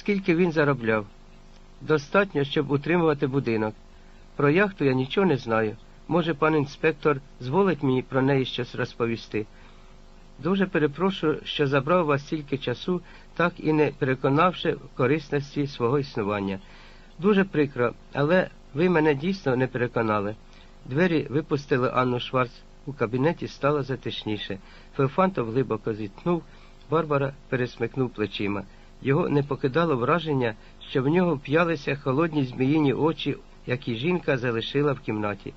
Скільки він заробляв? Достатньо, щоб утримувати будинок. Про яхту я нічого не знаю. Може, пан інспектор зволить мені про неї щось розповісти. Дуже перепрошую, що забрав вас стільки часу, так і не переконавши в корисності свого існування. Дуже прикро, але ви мене дійсно не переконали. Двері випустили Анну Шварц. У кабінеті стало затишніше. Феофантов глибоко зітхнув, Барбара пересмикнув плечима. Його не покидало враження, що в нього вп'ялися холодні зміїні очі, які жінка залишила в кімнаті.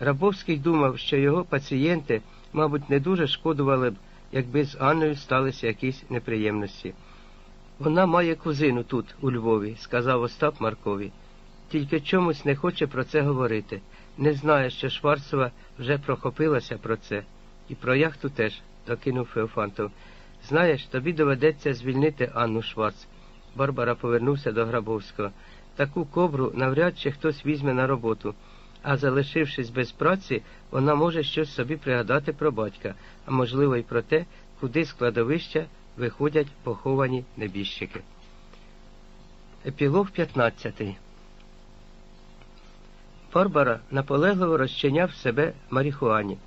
Рабовський думав, що його пацієнти, мабуть, не дуже шкодували б, якби з Анною сталися якісь неприємності. Вона має кузину тут, у Львові, сказав Остап Маркові. Тільки чомусь не хоче про це говорити. Не знає, що Шварцова вже прохопилася про це. І про яхту теж, докинув Феофантов. Знаєш, тобі доведеться звільнити Анну Шварц. Барбара повернувся до Грабовського. Таку кобру навряд чи хтось візьме на роботу, а залишившись без праці, вона може щось собі пригадати про батька, а можливо й про те, куди з кладовища виходять поховані небіжчики. Епілог 15 Барбара наполегливо розчиняв себе марихуані.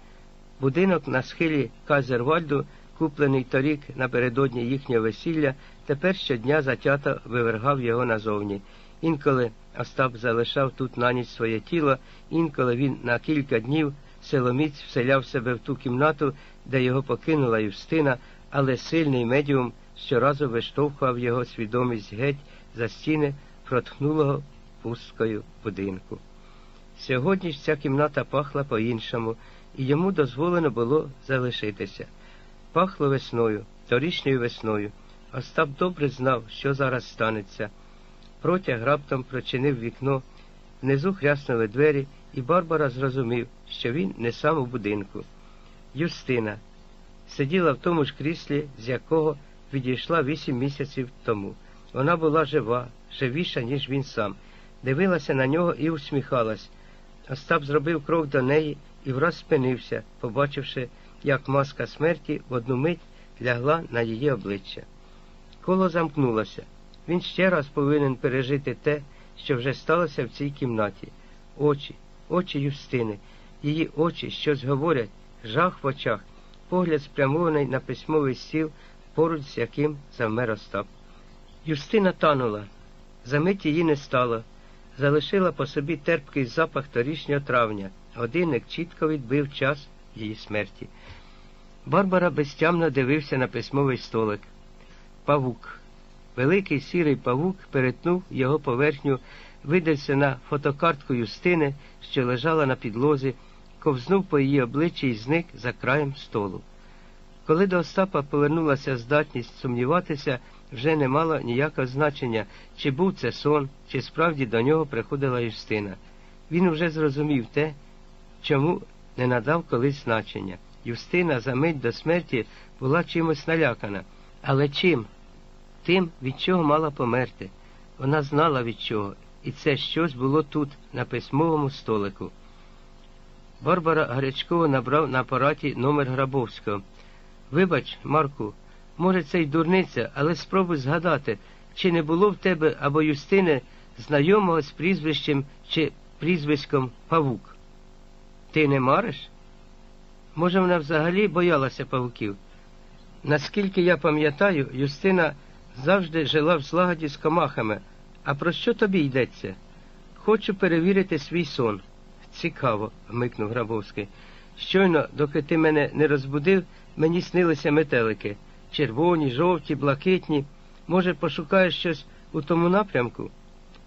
Будинок на схилі Казервальду, куплений торік напередодні їхнього весілля, тепер щодня затято вивергав його назовні. Інколи Остап залишав тут на ніч своє тіло, інколи він на кілька днів силоміць вселяв себе в ту кімнату, де його покинула Юстина, але сильний медіум щоразу виштовхував його свідомість геть за стіни протхнулого пусткою будинку. Сьогодні ж ця кімната пахла по-іншому, і йому дозволено було залишитися. Пахло весною, торішньою весною. Остап добре знав, що зараз станеться. Протяг раптом прочинив вікно, внизу хряснули двері, і Барбара зрозумів, що він не сам у будинку. Юстина сиділа в тому ж кріслі, з якого відійшла вісім місяців тому. Вона була жива, живіша, ніж він сам, дивилася на нього і усміхалась. Остап зробив крок до неї і враз спинився, побачивши, як маска смерті в одну мить лягла на її обличчя. Коло замкнулося. Він ще раз повинен пережити те, що вже сталося в цій кімнаті. Очі, очі Юстини, її очі щось говорять, жах в очах, погляд спрямований на письмовий стіл, поруч з яким завмер Остап. Юстина танула. Замить її не стало. Залишила по собі терпкий запах торішнього травня. Годинник чітко відбив час її смерті. Барбара безтямно дивився на письмовий столик. Павук. Великий сірий павук перетнув його поверхню, видався на фотокартку Юстини, що лежала на підлозі, ковзнув по її обличчі і зник за краєм столу. Коли до Остапа повернулася здатність сумніватися, вже не мало ніякого значення, чи був це сон, чи справді до нього приходила Юстина. Він вже зрозумів те, чому не надав колись значення. Юстина за мить до смерті була чимось налякана. Але чим? Тим, від чого мала померти. Вона знала від чого, і це щось було тут, на письмовому столику. Барбара гарячково набрав на апараті номер Грабовського. Вибач, Марку, може, це й дурниця, але спробуй згадати, чи не було в тебе або Юстини знайомого з прізвищем чи прізвиськом Павук. Ти не мариш? Може, вона взагалі боялася павуків? Наскільки я пам'ятаю, Юстина завжди жила в злагоді з комахами. А про що тобі йдеться? Хочу перевірити свій сон. Цікаво, вмикнув Грабовський. Щойно, доки ти мене не розбудив, мені снилися метелики червоні, жовті, блакитні. Може, пошукаєш щось у тому напрямку?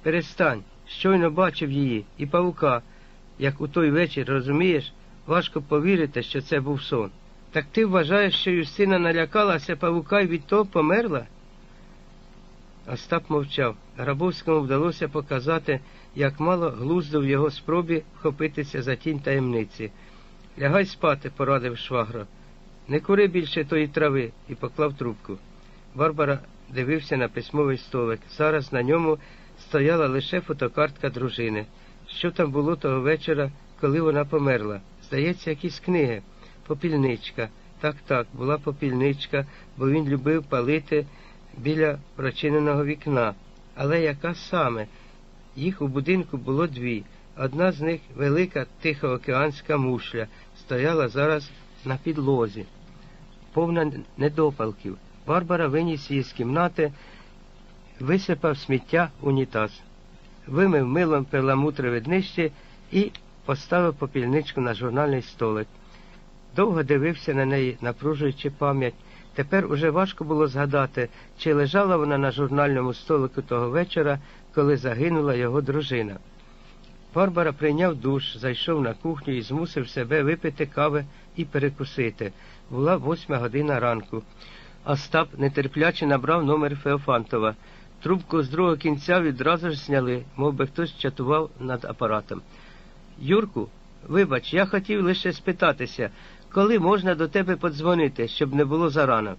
Перестань, щойно бачив її і павука. Як у той вечір, розумієш, важко повірити, що це був сон. Так ти вважаєш, що Юстина налякалася павука і від того померла? Остап мовчав. Грабовському вдалося показати, як мало глузду в його спробі вхопитися за тінь таємниці. Лягай спати, порадив швагро. Не кури більше тої трави і поклав трубку. Барбара дивився на письмовий столик. Зараз на ньому стояла лише фотокартка дружини. Що там було того вечора, коли вона померла? Здається, якісь книги. Попільничка. Так, так, була попільничка, бо він любив палити біля прочиненого вікна, Але яка саме? Їх у будинку було дві. Одна з них велика тихоокеанська мушля, стояла зараз на підлозі, повна недопалків. Барбара виніс її з кімнати, висипав сміття унітаз, вимив милом перламутрове днище і поставив попільничку на журнальний столик. Довго дивився на неї, напружуючи пам'ять. Тепер уже важко було згадати, чи лежала вона на журнальному столику того вечора, коли загинула його дружина. Барбара прийняв душ, зайшов на кухню і змусив себе випити кави і перекусити. Була восьма година ранку. Остап нетерпляче набрав номер Феофантова. Трубку з другого кінця відразу ж зняли, мов би хтось чатував над апаратом. Юрку, вибач, я хотів лише спитатися, коли можна до тебе подзвонити, щоб не було зарано.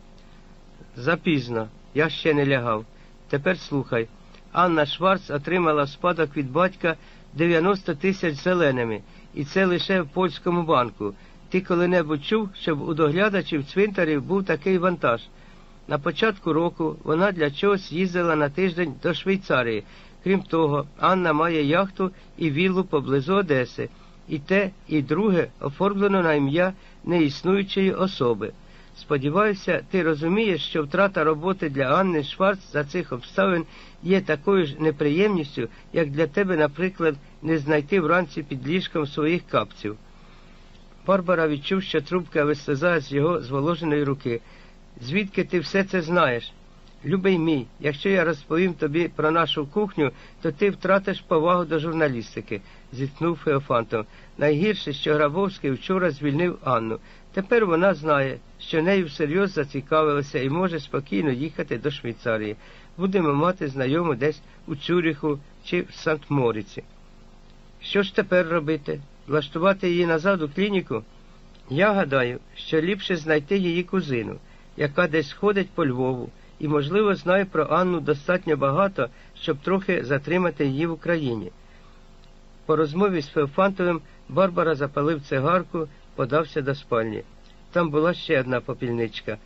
Запізно, я ще не лягав. Тепер слухай. Анна Шварц отримала спадок від батька 90 тисяч зеленими, і це лише в польському банку. Ти коли-небудь чув, щоб у доглядачів цвинтарів був такий вантаж. На початку року вона для чогось їздила на тиждень до Швейцарії. Крім того, Анна має яхту і віллу поблизу Одеси. І те, і друге оформлено на ім'я неіснуючої особи. Сподіваюся, ти розумієш, що втрата роботи для Анни Шварц за цих обставин є такою ж неприємністю, як для тебе, наприклад, не знайти вранці під ліжком своїх капців. Барбара відчув, що трубка вислизає з його зволоженої руки. Звідки ти все це знаєш? Любий мій, якщо я розповім тобі про нашу кухню, то ти втратиш повагу до журналістики, зіткнув Феофантов. Найгірше, що Грабовський вчора звільнив Анну. Тепер вона знає, що нею всерйоз зацікавилася і може спокійно їхати до Швейцарії. Будемо мати знайому десь у Цюріху чи в Сант-Моріці. Що ж тепер робити? Влаштувати її назад у клініку? Я гадаю, що ліпше знайти її кузину, яка десь ходить по Львову і, можливо, знає про Анну достатньо багато, щоб трохи затримати її в Україні. По розмові з Феофантовим Барбара запалив цигарку, подався до спальні. Там була ще одна попільничка,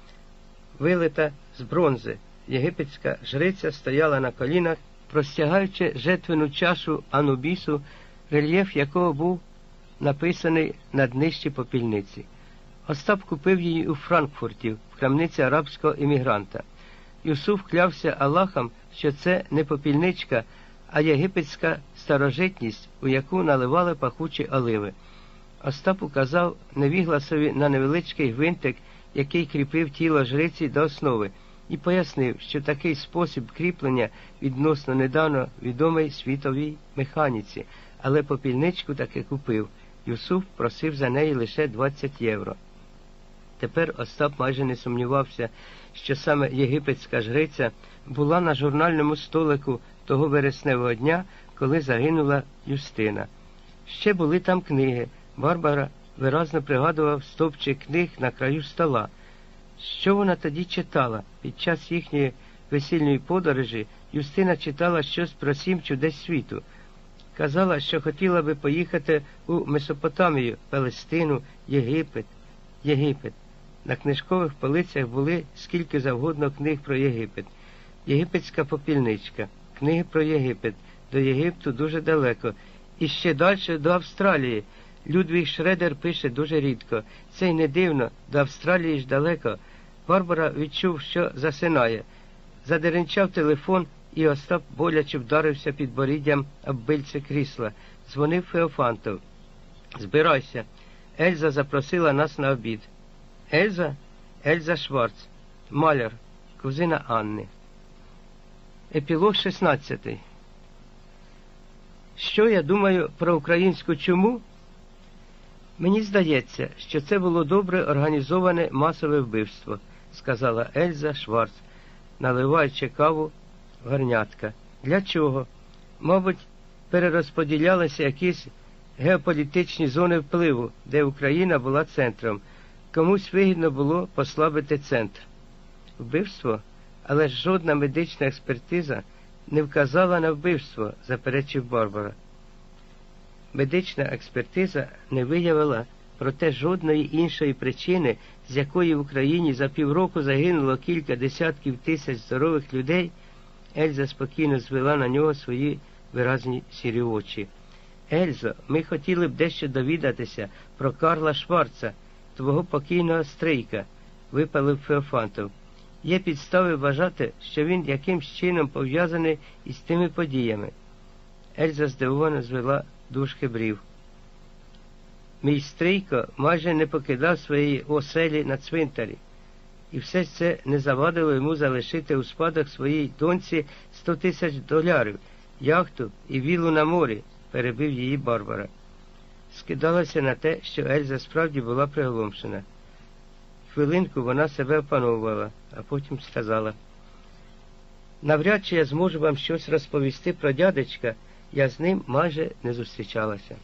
вилита з бронзи. Єгипетська жриця стояла на колінах, простягаючи жетвену чашу Анубісу, рельєф якого був написаний на днищі попільниці. Остап купив її у Франкфурті, в крамниці арабського іммігранта. Юсуф клявся Аллахом, що це не попільничка, а єгипетська старожитність, у яку наливали пахучі оливи. Остап указав невігласові на невеличкий гвинтик, який кріпив тіло жриці до основи, і пояснив, що такий спосіб кріплення відносно недавно відомий світовій механіці, але попільничку таки купив. Юсуф просив за неї лише 20 євро. Тепер Остап майже не сумнівався, що саме єгипетська жриця була на журнальному столику того вересневого дня, коли загинула Юстина. Ще були там книги. Барбара виразно пригадував стовпчик книг на краю стола. Що вона тоді читала? Під час їхньої весільної подорожі Юстина читала щось про сім чудес світу. Казала, що хотіла би поїхати у Месопотамію, Палестину, Єгипет, Єгипет. На книжкових полицях були скільки завгодно книг про Єгипет. Єгипетська попільничка, книги про Єгипет, до Єгипту дуже далеко. І ще далі до Австралії. Людвіг Шредер пише дуже рідко. Це й не дивно, до Австралії ж далеко. Барбара відчув, що засинає. Задеренчав телефон, і Остап боляче вдарився під боріддям оббильце крісла. Дзвонив Феофантов. Збирайся. Ельза запросила нас на обід. Ельза? Ельза Шварц, маляр, кузина Анни. Епілог 16. Що я думаю про українську чуму? Мені здається, що це було добре організоване масове вбивство, сказала Ельза Шварц, наливаючи каву в гарнятка. Для чого? Мабуть, перерозподілялися якісь геополітичні зони впливу, де Україна була центром. Комусь вигідно було послабити центр. Вбивство, але жодна медична експертиза не вказала на вбивство, заперечив Барбара. Медична експертиза не виявила проте жодної іншої причини, з якої в Україні за півроку загинуло кілька десятків тисяч здорових людей, Ельза спокійно звела на нього свої виразні сірі очі. Ельзо, ми хотіли б дещо довідатися про Карла Шварца, твого покійного стрийка, випалив Феофантов. Є підстави вважати, що він якимсь чином пов'язаний із тими подіями. Ельза здивовано звела дужки брів. Мій стрийко майже не покидав своєї оселі на цвинтарі, і все це не завадило йому залишити у спадок своїй доньці сто тисяч долярів, яхту і вілу на морі, перебив її Барбара. Скидалося на те, що Ельза справді була приголомшена. Хвилинку вона себе опановувала, а потім сказала. Навряд чи я зможу вам щось розповісти про дядечка, я з ним майже не зустрічалася.